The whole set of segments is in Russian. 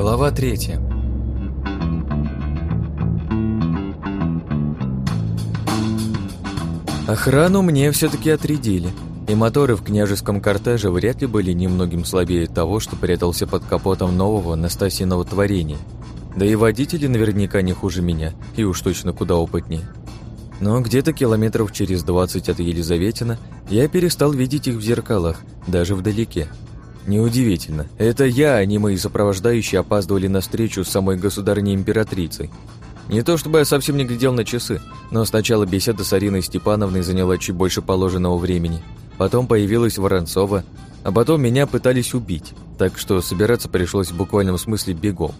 Глава третья. Охрану мне все таки отрядили, и моторы в княжеском кортеже вряд ли были немногим слабее того, что прятался под капотом нового Настасиного творения. Да и водители наверняка не хуже меня, и уж точно куда опытнее. Но где-то километров через 20 от Елизаветина я перестал видеть их в зеркалах, даже вдалеке. Неудивительно. Это я, а не мои сопровождающие, опаздывали на встречу с самой государней-императрицей. Не то чтобы я совсем не глядел на часы, но сначала беседа с Ариной Степановной заняла чуть больше положенного времени. Потом появилась Воронцова, а потом меня пытались убить, так что собираться пришлось в буквальном смысле бегом.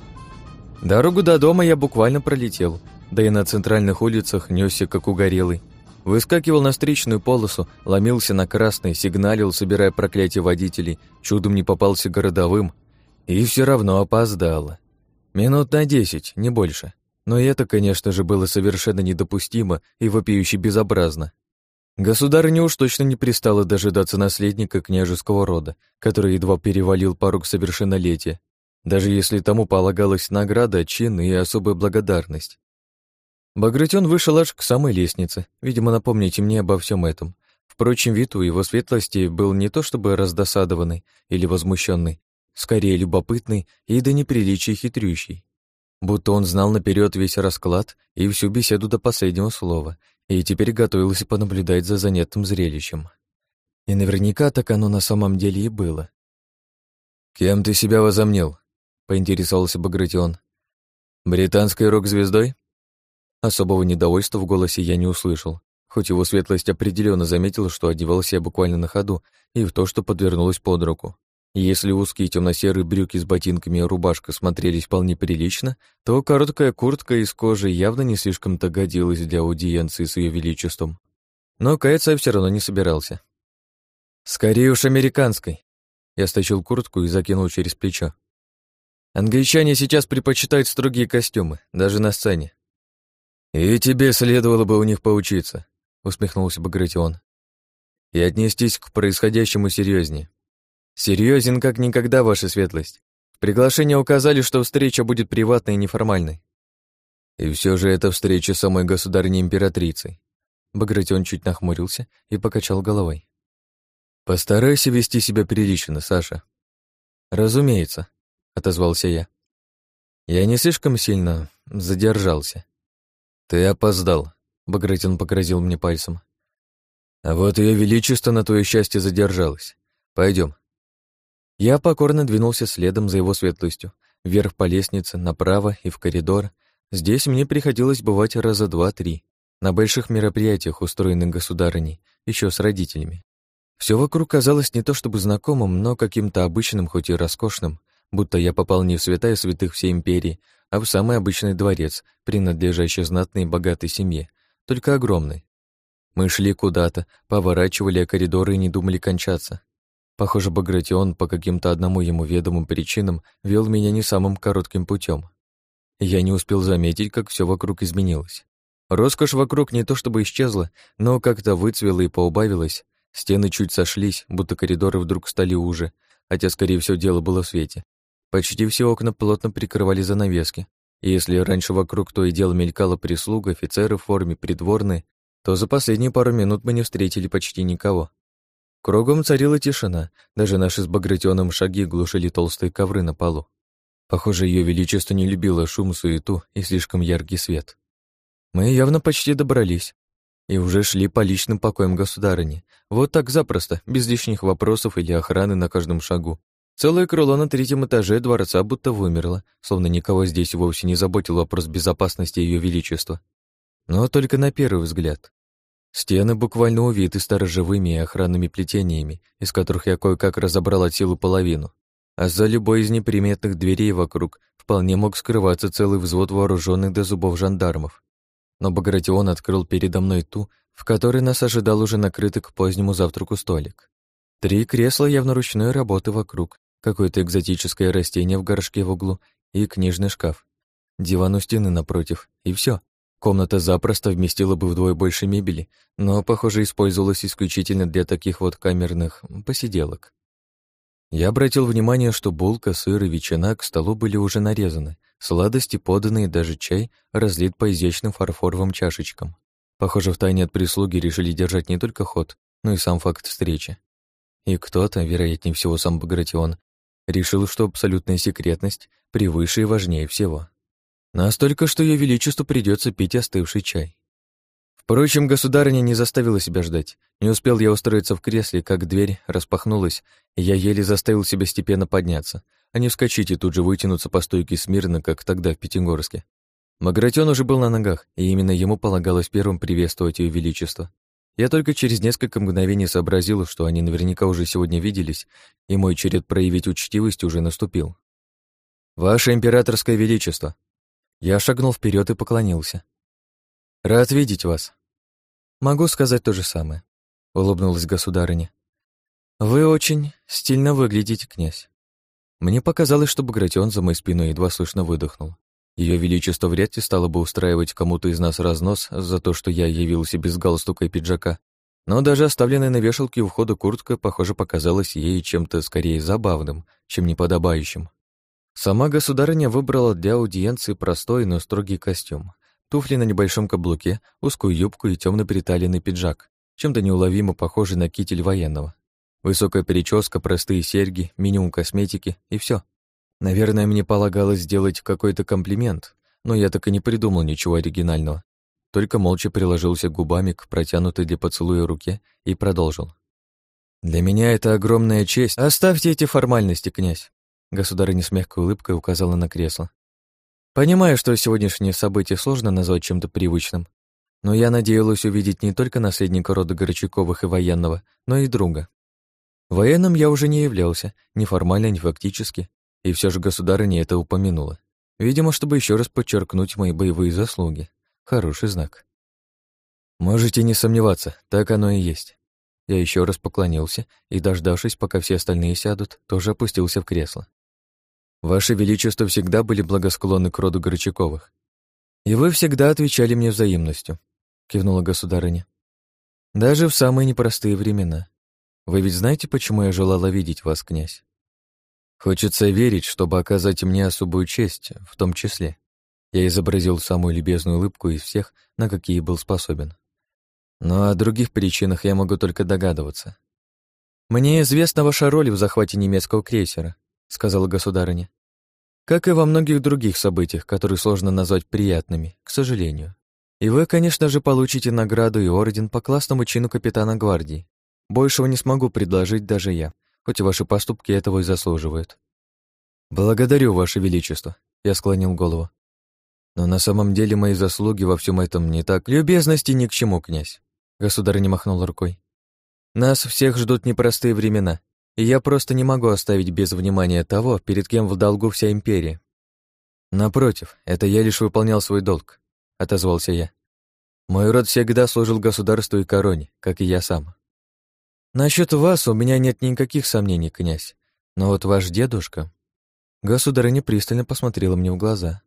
Дорогу до дома я буквально пролетел, да и на центральных улицах несся как угорелый. Выскакивал на встречную полосу, ломился на красный, сигналил, собирая проклятие водителей, чудом не попался городовым, и все равно опоздало. Минут на десять, не больше. Но это, конечно же, было совершенно недопустимо и вопиюще безобразно. Государыня уж точно не пристала дожидаться наследника княжеского рода, который едва перевалил порог совершеннолетия, даже если тому полагалась награда, чин и особая благодарность. Багратион вышел аж к самой лестнице, видимо, напомните мне обо всем этом. Впрочем, вид у его светлости был не то чтобы раздосадованный или возмущенный, скорее любопытный и до неприличия хитрющий. Будто он знал наперед весь расклад и всю беседу до последнего слова, и теперь готовился понаблюдать за занятым зрелищем. И наверняка так оно на самом деле и было. «Кем ты себя возомнил?» — поинтересовался Багратион. «Британской рок-звездой?» Особого недовольства в голосе я не услышал, хоть его светлость определенно заметила, что одевался я буквально на ходу и в то, что подвернулось под руку. если узкие темно-серые брюки с ботинками и рубашка смотрелись вполне прилично, то короткая куртка из кожи явно не слишком-то годилась для аудиенции с ее величеством. Но каяться я все равно не собирался. «Скорее уж американской!» Я стащил куртку и закинул через плечо. «Англичане сейчас предпочитают строгие костюмы, даже на сцене. «И тебе следовало бы у них поучиться», — усмехнулся Багратион. «И отнестись к происходящему серьезнее. Серьезен как никогда, ваша светлость. В приглашении указали, что встреча будет приватной и неформальной. И все же это встреча самой государней императрицей. Багратион чуть нахмурился и покачал головой. «Постарайся вести себя прилично, Саша». «Разумеется», — отозвался я. Я не слишком сильно задержался. «Ты опоздал», — Багратин погрозил мне пальцем. «А вот ее величество на твое счастье задержалось. Пойдем. Я покорно двинулся следом за его светлостью, вверх по лестнице, направо и в коридор. Здесь мне приходилось бывать раза два-три, на больших мероприятиях, устроенных государыней, еще с родителями. Все вокруг казалось не то чтобы знакомым, но каким-то обычным, хоть и роскошным, будто я попал не в святая святых всей империи, а в самый обычный дворец, принадлежащий знатной и богатой семье, только огромный. Мы шли куда-то, поворачивали коридоры и не думали кончаться. Похоже, Багратион по каким-то одному ему ведомым причинам вел меня не самым коротким путем. Я не успел заметить, как все вокруг изменилось. Роскошь вокруг не то чтобы исчезла, но как-то выцвела и поубавилась. Стены чуть сошлись, будто коридоры вдруг стали уже, хотя, скорее всего, дело было в свете. Почти все окна плотно прикрывали занавески, и если раньше вокруг то и дело мелькала прислуга, офицеры в форме, придворные, то за последние пару минут мы не встретили почти никого. Кругом царила тишина, даже наши с Багратионом шаги глушили толстые ковры на полу. Похоже, Ее Величество не любило шум, суету и слишком яркий свет. Мы явно почти добрались и уже шли по личным покоям государыни. Вот так запросто, без лишних вопросов или охраны на каждом шагу. Целое крыло на третьем этаже дворца будто вымерло, словно никого здесь вовсе не заботил вопрос безопасности Ее Величества. Но только на первый взгляд. Стены буквально увиты сторожевыми и охранными плетениями, из которых я кое-как разобрал от силы половину. А за любой из неприметных дверей вокруг вполне мог скрываться целый взвод вооруженных до зубов жандармов. Но Багратион открыл передо мной ту, в которой нас ожидал уже накрытый к позднему завтраку столик. Три кресла явно ручной работы вокруг, какое-то экзотическое растение в горшке в углу и книжный шкаф. Диван у стены напротив, и все. Комната запросто вместила бы вдвое больше мебели, но, похоже, использовалась исключительно для таких вот камерных посиделок. Я обратил внимание, что булка, сыр и ветчина к столу были уже нарезаны, сладости поданы и даже чай разлит по изящным фарфоровым чашечкам. Похоже, в тайне от прислуги решили держать не только ход, но и сам факт встречи. И кто-то, вероятнее всего сам Багратион, решил, что абсолютная секретность превыше и важнее всего. Настолько, что ее величеству придется пить остывший чай. Впрочем, государыня не заставила себя ждать. Не успел я устроиться в кресле, как дверь распахнулась, и я еле заставил себя степенно подняться, а не вскочить и тут же вытянуться по стойке смирно, как тогда в Пятигорске. Магратион уже был на ногах, и именно ему полагалось первым приветствовать ее величество. Я только через несколько мгновений сообразил, что они наверняка уже сегодня виделись, и мой черед проявить учтивость уже наступил. «Ваше императорское величество!» Я шагнул вперед и поклонился. «Рад видеть вас!» «Могу сказать то же самое», — улыбнулась государыня. «Вы очень стильно выглядите, князь». Мне показалось, что Багратион за моей спиной едва слышно выдохнул. Ее Величество вряд ли стало бы устраивать кому-то из нас разнос за то, что я явился без галстука и пиджака, но даже оставленная на вешалке у входа куртка, похоже, показалась ей чем-то скорее забавным, чем неподобающим. Сама государыня выбрала для аудиенции простой, но строгий костюм туфли на небольшом каблуке, узкую юбку и темно приталенный пиджак, чем-то неуловимо похожий на китель военного. Высокая прическа, простые серьги, минимум косметики и все. Наверное, мне полагалось сделать какой-то комплимент, но я так и не придумал ничего оригинального. Только молча приложился губами к протянутой для поцелуя руке и продолжил. «Для меня это огромная честь. Оставьте эти формальности, князь!» Государыня с мягкой улыбкой указала на кресло. Понимаю, что сегодняшнее событие сложно назвать чем-то привычным, но я надеялась увидеть не только наследника рода Горчаковых и военного, но и друга. Военным я уже не являлся, ни формально, ни фактически, и все же государыня это упомянула. Видимо, чтобы еще раз подчеркнуть мои боевые заслуги. Хороший знак. Можете не сомневаться, так оно и есть. Я еще раз поклонился и, дождавшись, пока все остальные сядут, тоже опустился в кресло. Ваше Величество всегда были благосклонны к роду Горчаковых. И вы всегда отвечали мне взаимностью, кивнула государыня. Даже в самые непростые времена. Вы ведь знаете, почему я желала видеть вас, князь? Хочется верить, чтобы оказать мне особую честь, в том числе. Я изобразил самую любезную улыбку из всех, на какие был способен. Но о других причинах я могу только догадываться. Мне известна ваша роль в захвате немецкого крейсера, — сказала государыня. «Как и во многих других событиях, которые сложно назвать приятными, к сожалению. И вы, конечно же, получите награду и орден по классному чину капитана гвардии. Большего не смогу предложить даже я, хоть ваши поступки этого и заслуживают». «Благодарю, Ваше Величество», — я склонил голову. «Но на самом деле мои заслуги во всем этом не так. Любезности ни к чему, князь», — государыня махнул рукой. «Нас всех ждут непростые времена, и я просто не могу оставить без внимания того, перед кем в долгу вся империя. Напротив, это я лишь выполнял свой долг, отозвался я. Мой род всегда служил государству и короне, как и я сам. Насчет вас у меня нет никаких сомнений, князь. Но вот ваш дедушка... Государыня пристально посмотрела мне в глаза.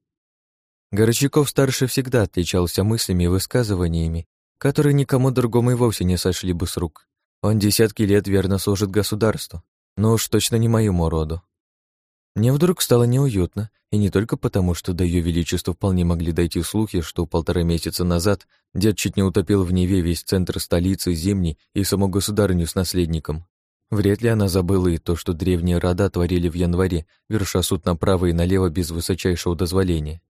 Горчаков-старший всегда отличался мыслями и высказываниями, которые никому другому и вовсе не сошли бы с рук. Он десятки лет верно служит государству, но уж точно не моему роду. Мне вдруг стало неуютно, и не только потому, что до ее величества вполне могли дойти слухи, что полтора месяца назад дед чуть не утопил в Неве весь центр столицы, Зимней и саму государыню с наследником. Вряд ли она забыла и то, что древние рода творили в январе, верша суд направо и налево без высочайшего дозволения.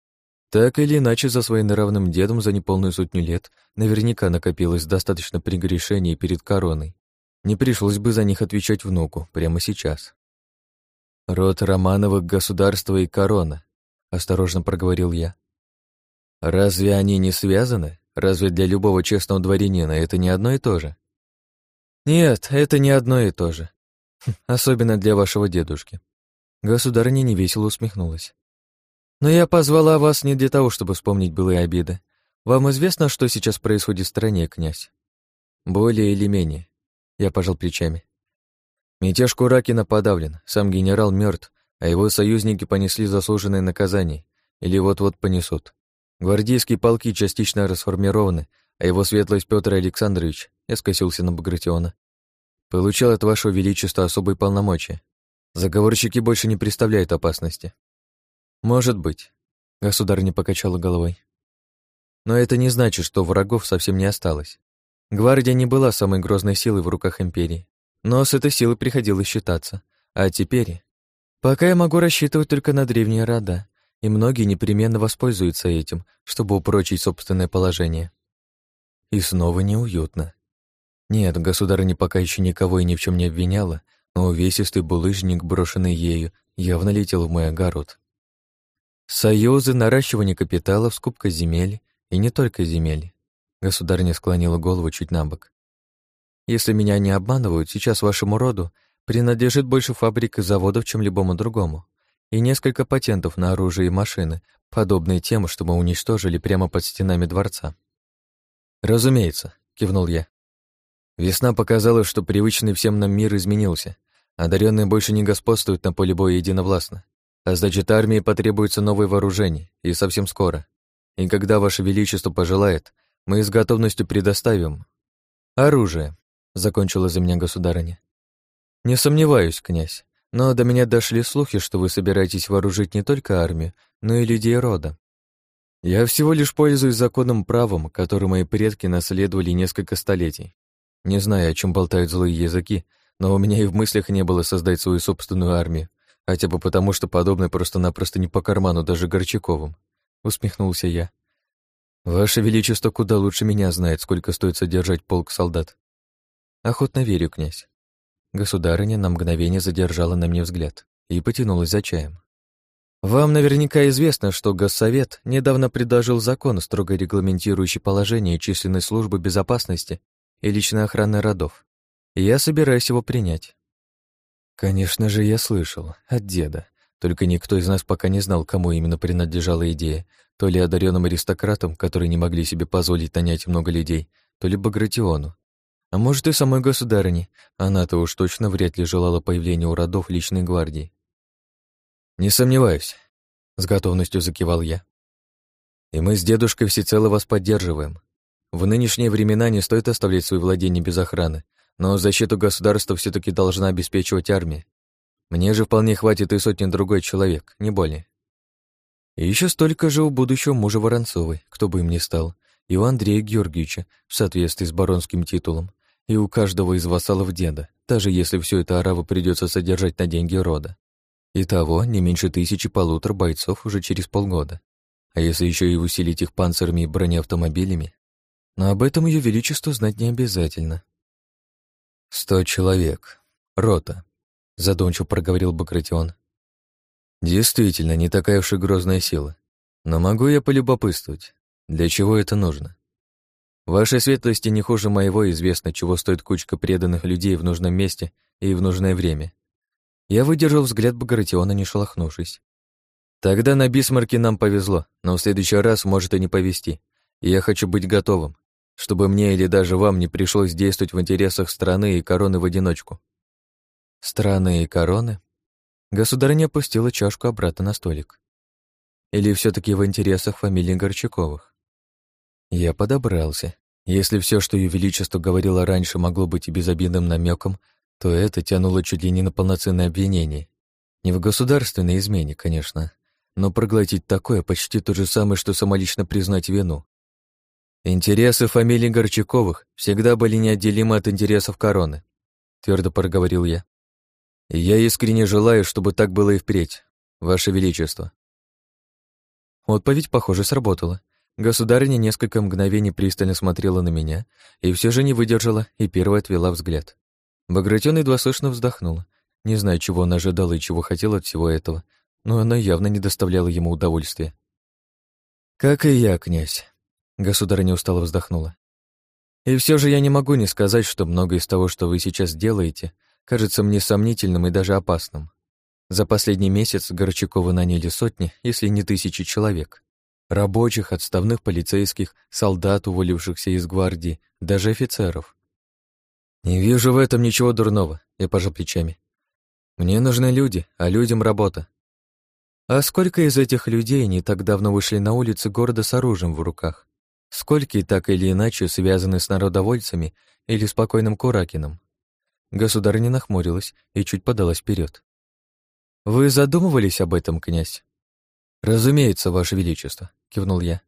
Так или иначе, за своим неравным дедом за неполную сотню лет наверняка накопилось достаточно прегрешений перед короной. Не пришлось бы за них отвечать внуку прямо сейчас. «Род Романовых, государство и корона», — осторожно проговорил я. «Разве они не связаны? Разве для любого честного дворянина это не одно и то же?» «Нет, это не одно и то же. Хм, особенно для вашего дедушки». Государыня невесело усмехнулась. «Но я позвала вас не для того, чтобы вспомнить былые обиды. Вам известно, что сейчас происходит в стране, князь?» «Более или менее. Я пожал плечами. Мятеж Куракина подавлен, сам генерал мертв, а его союзники понесли заслуженное наказание или вот-вот понесут. Гвардейские полки частично расформированы, а его светлость Петр Александрович, я скосился на Багратиона, получил от вашего величества особые полномочия. Заговорщики больше не представляют опасности. Может быть. Государь не покачала головой. Но это не значит, что врагов совсем не осталось. Гвардия не была самой грозной силой в руках империи, но с этой силой приходилось считаться. А теперь... Пока я могу рассчитывать только на древние рода, и многие непременно воспользуются этим, чтобы упрочить собственное положение. И снова неуютно. Нет, государыня пока еще никого и ни в чем не обвиняла, но увесистый булыжник, брошенный ею, явно летел в мой огород. Союзы, наращивание капиталов, скупка земель, и не только земель. Государыня склонила голову чуть на бок. Если меня не обманывают, сейчас вашему роду принадлежит больше фабрик и заводов, чем любому другому, и несколько патентов на оружие и машины, подобные тем, что мы уничтожили прямо под стенами дворца. «Разумеется», — кивнул я. Весна показала, что привычный всем нам мир изменился. Одаренные больше не господствуют на поле боя единовластно. А значит, армии потребуется новое вооружение, и совсем скоро. И когда Ваше Величество пожелает, мы с готовностью предоставим оружие, закончила за меня государыня. Не сомневаюсь, князь, но до меня дошли слухи, что вы собираетесь вооружить не только армию, но и людей рода. Я всего лишь пользуюсь законным правом, который мои предки наследовали несколько столетий. Не знаю, о чем болтают злые языки, но у меня и в мыслях не было создать свою собственную армию, хотя бы потому, что подобное просто-напросто не по карману даже Горчаковым. Усмехнулся я. Ваше Величество куда лучше меня знает, сколько стоит содержать полк солдат. Охотно верю, князь. Государыня на мгновение задержала на мне взгляд и потянулась за чаем. Вам наверняка известно, что Госсовет недавно предложил закон, строго регламентирующий положение численной службы безопасности и личной охраны родов. Я собираюсь его принять. Конечно же, я слышал. От деда. Только никто из нас пока не знал, кому именно принадлежала идея. То ли одаренным аристократам, которые не могли себе позволить нанять много людей, то ли Багратиону. А может, и самой государыне. Она-то уж точно вряд ли желала появления у родов личной гвардии. «Не сомневаюсь», — с готовностью закивал я. «И мы с дедушкой всецело вас поддерживаем. В нынешние времена не стоит оставлять свои владения без охраны, но защиту государства все таки должна обеспечивать армия. Мне же вполне хватит и сотни другой человек, не более. И еще столько же у будущего мужа Воронцовой, кто бы им ни стал, и у Андрея Георгиевича, в соответствии с баронским титулом, и у каждого из вассалов деда, даже если все это араву придется содержать на деньги рода. Итого не меньше тысячи полутора бойцов уже через полгода. А если еще и усилить их панцирами и бронеавтомобилями? Но об этом ее величеству знать не обязательно. «Сто человек. Рота», — задумчиво проговорил Багратион. «Действительно, не такая уж и грозная сила. Но могу я полюбопытствовать, для чего это нужно? Вашей светлости не хуже моего известно, чего стоит кучка преданных людей в нужном месте и в нужное время. Я выдержал взгляд Багратиона, не шелохнувшись. Тогда на Бисмарке нам повезло, но в следующий раз может и не повезти. И я хочу быть готовым, чтобы мне или даже вам не пришлось действовать в интересах страны и короны в одиночку. Страны и короны? Государыня опустила чашку обратно на столик. Или все таки в интересах фамилии Горчаковых? Я подобрался. Если все, что Ее Величество говорило раньше, могло быть и безобидным намеком, то это тянуло чуть ли не на полноценное обвинение. Не в государственной измене, конечно, но проглотить такое почти то же самое, что самолично признать вину. Интересы фамилии Горчаковых всегда были неотделимы от интересов короны, твердо проговорил я. И я искренне желаю, чтобы так было и впредь, Ваше Величество. Отповедь, похоже, сработала. Государиня несколько мгновений пристально смотрела на меня и все же не выдержала и первой отвела взгляд. Багратион едва слышно вздохнула. Не знаю, чего она ожидала и чего хотела от всего этого, но она явно не доставляла ему удовольствия. «Как и я, князь», — государыня устало вздохнула. «И все же я не могу не сказать, что многое из того, что вы сейчас делаете, кажется мне сомнительным и даже опасным. За последний месяц Горчакова наняли сотни, если не тысячи человек. Рабочих, отставных полицейских, солдат, уволившихся из гвардии, даже офицеров. «Не вижу в этом ничего дурного», — я пожал плечами. «Мне нужны люди, а людям работа». А сколько из этих людей не так давно вышли на улицы города с оружием в руках? Сколько так или иначе связаны с народовольцами или спокойным Куракином? Государыня нахмурилась и чуть подалась вперед. Вы задумывались об этом, князь? Разумеется, Ваше Величество, кивнул я.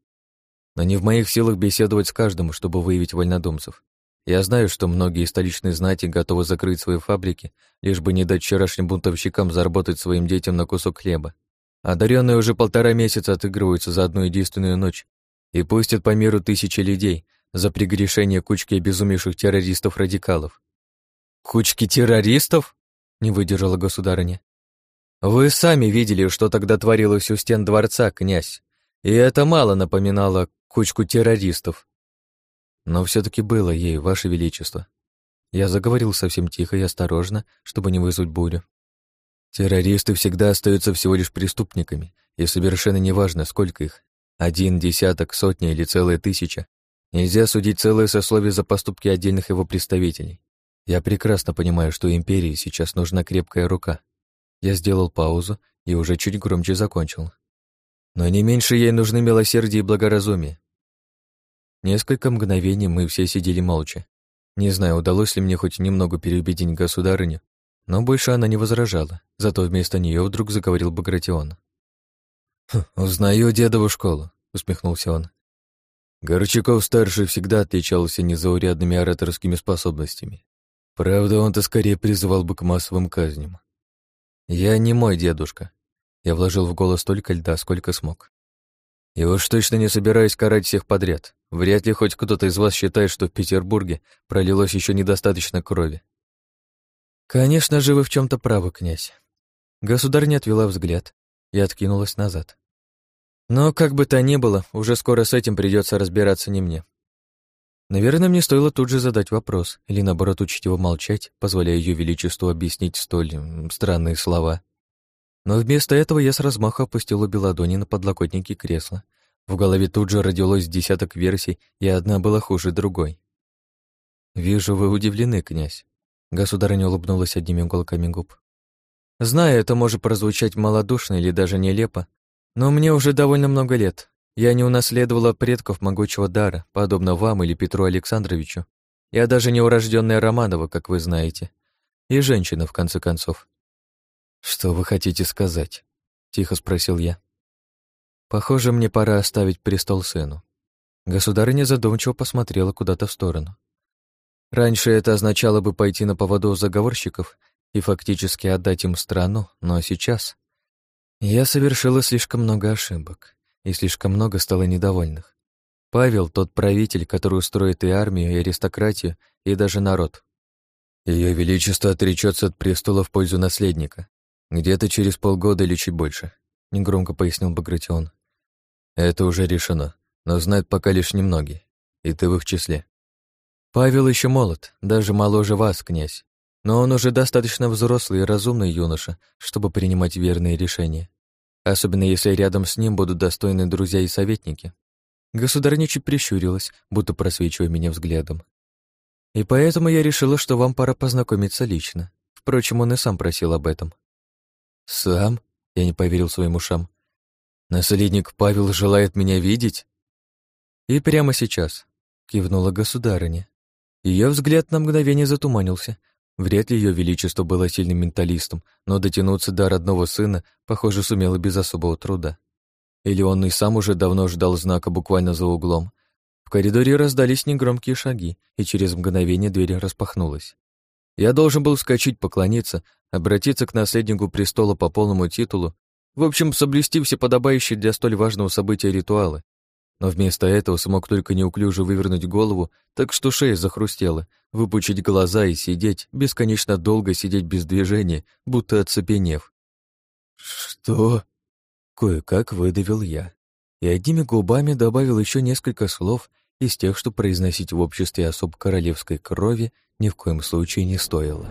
Но не в моих силах беседовать с каждым, чтобы выявить вольнодумцев. Я знаю, что многие столичные знати готовы закрыть свои фабрики, лишь бы не дать вчерашним бунтовщикам заработать своим детям на кусок хлеба. Одаренные уже полтора месяца отыгрываются за одну единственную ночь и пустят по миру тысячи людей за прегрешение кучки обезумевших террористов-радикалов. «Кучки террористов?» — не выдержала государыня. «Вы сами видели, что тогда творилось у стен дворца, князь, и это мало напоминало кучку террористов. Но все таки было ей, Ваше Величество. Я заговорил совсем тихо и осторожно, чтобы не вызвать бурю. Террористы всегда остаются всего лишь преступниками, и совершенно неважно, сколько их. Один, десяток, сотня или целая тысяча. Нельзя судить целое сословие за поступки отдельных его представителей. Я прекрасно понимаю, что империи сейчас нужна крепкая рука. Я сделал паузу и уже чуть громче закончил. Но не меньше ей нужны милосердие и благоразумие. Несколько мгновений мы все сидели молча. Не знаю, удалось ли мне хоть немного переубедить государыню, но больше она не возражала, зато вместо нее вдруг заговорил Багратион. «Хм, «Узнаю дедову школу», — усмехнулся он. Горчаков-старший всегда отличался незаурядными ораторскими способностями. Правда, он-то скорее призывал бы к массовым казням. «Я не мой дедушка», — я вложил в голос столько льда, сколько смог. И уж точно не собираюсь карать всех подряд. Вряд ли хоть кто-то из вас считает, что в Петербурге пролилось еще недостаточно крови. Конечно же, вы в чем то правы, князь. Государь не отвела взгляд и откинулась назад. Но, как бы то ни было, уже скоро с этим придется разбираться не мне. Наверное, мне стоило тут же задать вопрос, или наоборот учить его молчать, позволяя ее величеству объяснить столь странные слова. Но вместо этого я с размаха опустил обе ладони на подлокотники кресла. В голове тут же родилось десяток версий, и одна была хуже другой. «Вижу, вы удивлены, князь», — государыня улыбнулась одними уголками губ. «Знаю, это может прозвучать малодушно или даже нелепо, но мне уже довольно много лет. Я не унаследовала предков могучего дара, подобно вам или Петру Александровичу. Я даже не урожденная Романова, как вы знаете. И женщина, в конце концов. «Что вы хотите сказать?» — тихо спросил я. «Похоже, мне пора оставить престол сыну». Государыня задумчиво посмотрела куда-то в сторону. Раньше это означало бы пойти на поводу у заговорщиков и фактически отдать им страну, но сейчас... Я совершила слишком много ошибок, и слишком много стало недовольных. Павел — тот правитель, который устроит и армию, и аристократию, и даже народ. Ее Величество отречется от престола в пользу наследника. «Где-то через полгода или чуть больше», — негромко пояснил Багратион. «Это уже решено, но знают пока лишь немногие, и ты в их числе. Павел еще молод, даже моложе вас, князь, но он уже достаточно взрослый и разумный юноша, чтобы принимать верные решения, особенно если рядом с ним будут достойные друзья и советники». Государыня чуть прищурилась, будто просвечивая меня взглядом. «И поэтому я решила, что вам пора познакомиться лично. Впрочем, он и сам просил об этом». «Сам?» — я не поверил своим ушам. «Наследник Павел желает меня видеть?» «И прямо сейчас», — кивнула государыня. Ее взгляд на мгновение затуманился. Вряд ли ее величество было сильным менталистом, но дотянуться до родного сына, похоже, сумело без особого труда. Или он и сам уже давно ждал знака буквально за углом. В коридоре раздались негромкие шаги, и через мгновение дверь распахнулась. Я должен был вскочить, поклониться, обратиться к наследнику престола по полному титулу, в общем, соблюсти все подобающие для столь важного события ритуалы. Но вместо этого смог только неуклюже вывернуть голову, так что шея захрустела, выпучить глаза и сидеть, бесконечно долго сидеть без движения, будто оцепенев. «Что?» Кое-как выдавил я. И одними губами добавил еще несколько слов из тех, что произносить в обществе особ королевской крови ни в коем случае не стоило.